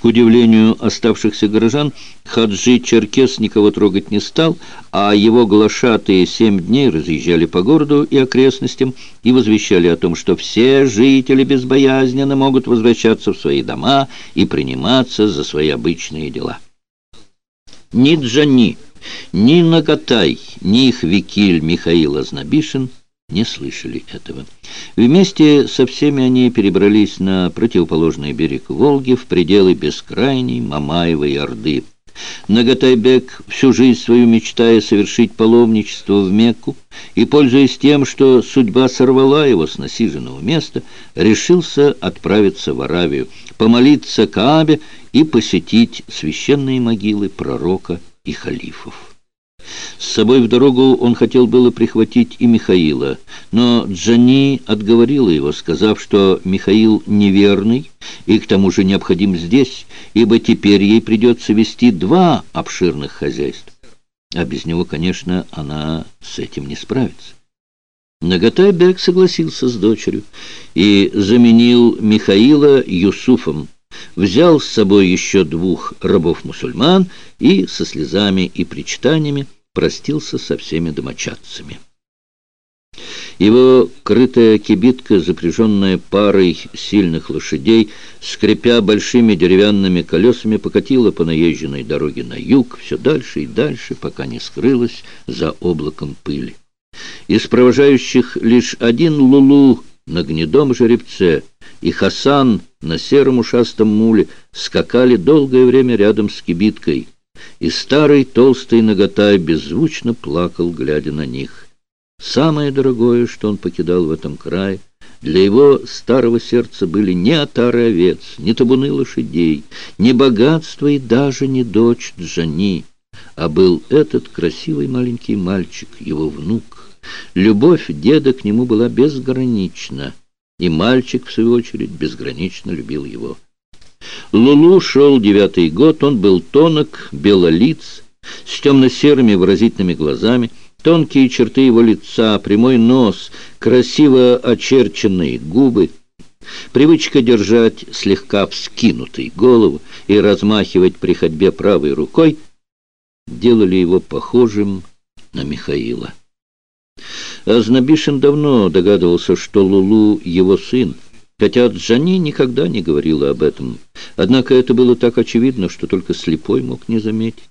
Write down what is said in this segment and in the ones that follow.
К удивлению оставшихся горожан, Хаджи Черкес никого трогать не стал, а его глашатые семь дней разъезжали по городу и окрестностям и возвещали о том, что все жители безбоязненно могут возвращаться в свои дома и приниматься за свои обычные дела. Ни Джани, ни Наготай, ни их викиль Михаил Азнабишин не слышали этого. Вместе со всеми они перебрались на противоположный берег Волги в пределы бескрайней Мамаевой Орды. Нагатайбек, всю жизнь свою мечтая совершить паломничество в Мекку и, пользуясь тем, что судьба сорвала его с насиженного места, решился отправиться в Аравию, помолиться Каабе и посетить священные могилы пророка и халифов. С собой в дорогу он хотел было прихватить и Михаила, но Джани отговорила его, сказав, что Михаил неверный и к тому же необходим здесь, ибо теперь ей придется вести два обширных хозяйства. А без него, конечно, она с этим не справится. Наготай Бек согласился с дочерью и заменил Михаила Юсуфом, взял с собой еще двух рабов-мусульман и со слезами и причитаниями простился со всеми домочадцами. Его крытая кибитка, запряженная парой сильных лошадей, скрипя большими деревянными колесами, покатила по наезженной дороге на юг, все дальше и дальше, пока не скрылась за облаком пыли. Из провожающих лишь один Лулу на гнедом жеребце и Хасан на сером ушастом муле скакали долгое время рядом с кибиткой — и старый толстый наготай беззвучно плакал, глядя на них. Самое дорогое, что он покидал в этом крае, для его старого сердца были не отары овец, не табуны лошадей, не богатство и даже не дочь Джани, а был этот красивый маленький мальчик, его внук. Любовь деда к нему была безгранична, и мальчик, в свою очередь, безгранично любил его. Лулу шел девятый год, он был тонок, белолиц, с темно-серыми выразительными глазами, тонкие черты его лица, прямой нос, красиво очерченные губы. Привычка держать слегка вскинутой голову и размахивать при ходьбе правой рукой делали его похожим на Михаила. Азнабишин давно догадывался, что Лулу — его сын, хотя Джани никогда не говорила об этом. Однако это было так очевидно, что только слепой мог не заметить.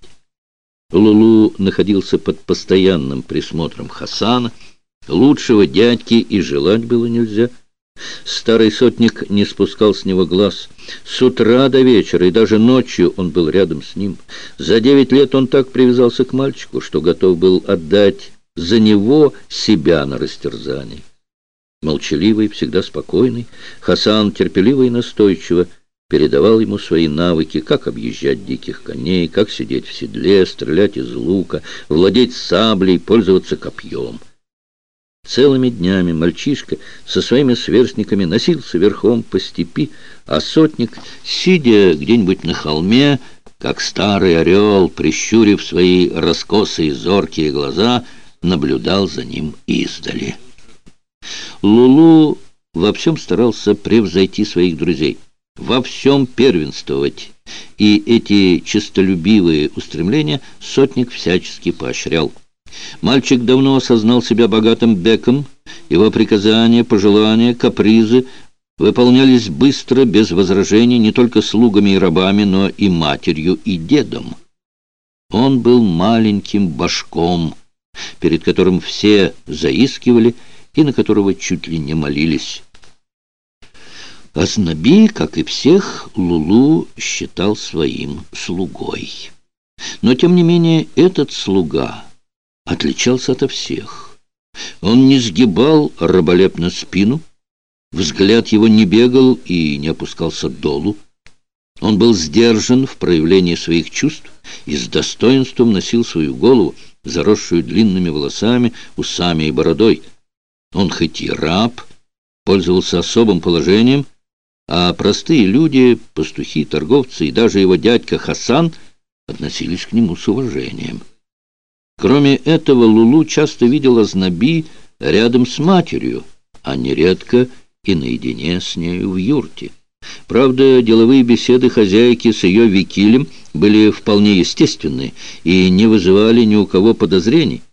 Лулу находился под постоянным присмотром Хасана. Лучшего дядьки и желать было нельзя. Старый сотник не спускал с него глаз. С утра до вечера и даже ночью он был рядом с ним. За девять лет он так привязался к мальчику, что готов был отдать за него себя на растерзание. Молчаливый, всегда спокойный, Хасан терпеливо и настойчиво передавал ему свои навыки, как объезжать диких коней, как сидеть в седле, стрелять из лука, владеть саблей, пользоваться копьем. Целыми днями мальчишка со своими сверстниками носился верхом по степи, а сотник, сидя где-нибудь на холме, как старый орел, прищурив свои раскосые зоркие глаза, наблюдал за ним издали. Лулу во всем старался превзойти своих друзей, во всем первенствовать, и эти честолюбивые устремления сотник всячески поощрял. Мальчик давно осознал себя богатым беком, его приказания, пожелания, капризы выполнялись быстро, без возражений, не только слугами и рабами, но и матерью и дедом. Он был маленьким башком, перед которым все заискивали, и на которого чуть ли не молились. Азнаби, как и всех, Лулу считал своим слугой. Но, тем не менее, этот слуга отличался ото всех. Он не сгибал раболепно спину, взгляд его не бегал и не опускался долу. Он был сдержан в проявлении своих чувств и с достоинством носил свою голову, заросшую длинными волосами, усами и бородой, он хоть и раб, пользовался особым положением, а простые люди, пастухи, торговцы и даже его дядька Хасан относились к нему с уважением. Кроме этого, Лулу часто видел Азнаби рядом с матерью, а нередко и наедине с нею в юрте. Правда, деловые беседы хозяйки с ее викилем были вполне естественны и не вызывали ни у кого подозрений.